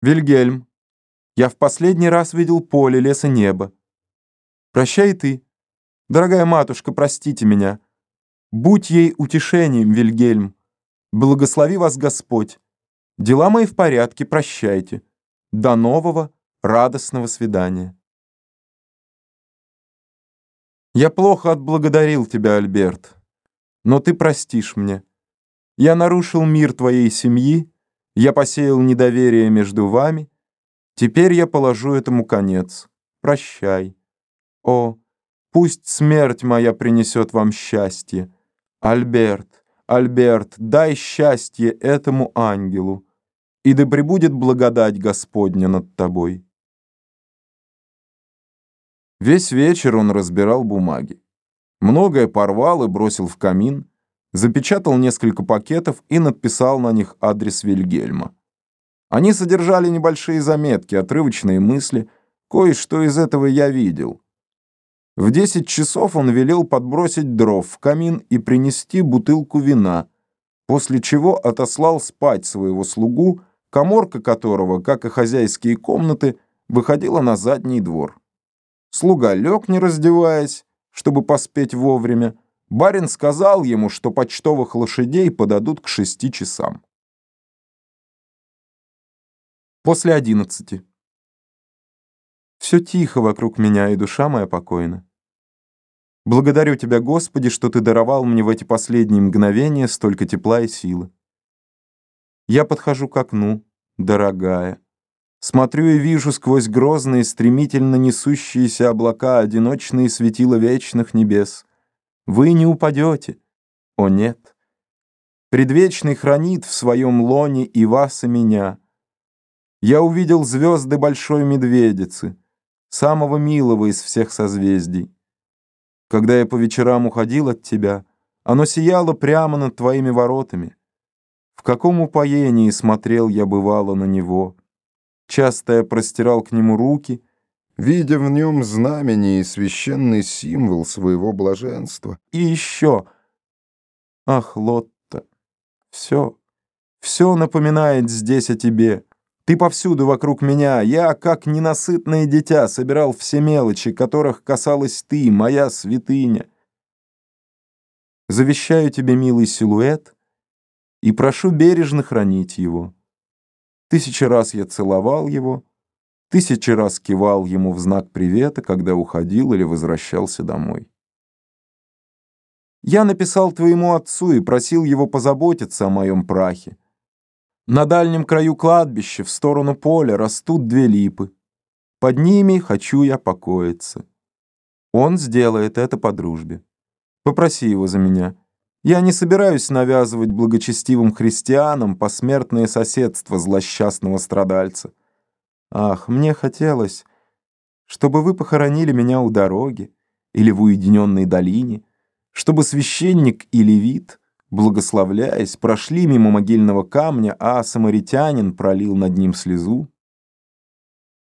Вильгельм, я в последний раз видел поле, лес и небо. Прощай ты. Дорогая матушка, простите меня. Будь ей утешением, Вильгельм. Благослови вас Господь. Дела мои в порядке, прощайте. До нового радостного свидания. Я плохо отблагодарил тебя, Альберт, но ты простишь мне. Я нарушил мир твоей семьи, я посеял недоверие между вами. Теперь я положу этому конец. Прощай. О, пусть смерть моя принесет вам счастье. Альберт, Альберт, дай счастье этому ангелу, и да пребудет благодать Господня над тобой. Весь вечер он разбирал бумаги. Многое порвал и бросил в камин, запечатал несколько пакетов и надписал на них адрес Вильгельма. Они содержали небольшие заметки, отрывочные мысли, кое-что из этого я видел. В 10 часов он велел подбросить дров в камин и принести бутылку вина, после чего отослал спать своего слугу, коморка которого, как и хозяйские комнаты, выходила на задний двор. Слуга лег, не раздеваясь, чтобы поспеть вовремя, Барин сказал ему, что почтовых лошадей подадут к шести часам. После одиннадцати. Все тихо вокруг меня, и душа моя покойна. Благодарю Тебя, Господи, что Ты даровал мне в эти последние мгновения столько тепла и силы. Я подхожу к окну, дорогая. Смотрю и вижу сквозь грозные, стремительно несущиеся облака одиночные светила вечных небес. Вы не упадете. О нет. Предвечный хранит в своем лоне и вас, и меня. Я увидел звезды Большой Медведицы, самого милого из всех созвездий. Когда я по вечерам уходил от тебя, оно сияло прямо над твоими воротами. В каком упоении смотрел я бывало на него. Часто я простирал к нему руки — видя в нем знамение и священный символ своего блаженства. И еще... Ах, Лотта, все, все напоминает здесь о тебе. Ты повсюду вокруг меня, я, как ненасытное дитя, собирал все мелочи, которых касалась ты, моя святыня. Завещаю тебе милый силуэт и прошу бережно хранить его. Тысячи раз я целовал его, Тысячи раз кивал ему в знак привета, когда уходил или возвращался домой. Я написал твоему отцу и просил его позаботиться о моем прахе. На дальнем краю кладбища, в сторону поля, растут две липы. Под ними хочу я покоиться. Он сделает это по дружбе. Попроси его за меня. Я не собираюсь навязывать благочестивым христианам посмертное соседство злосчастного страдальца. Ах, мне хотелось, чтобы вы похоронили меня у дороги или в уединенной долине, чтобы священник и левит, благословляясь, прошли мимо могильного камня, а самаритянин пролил над ним слезу.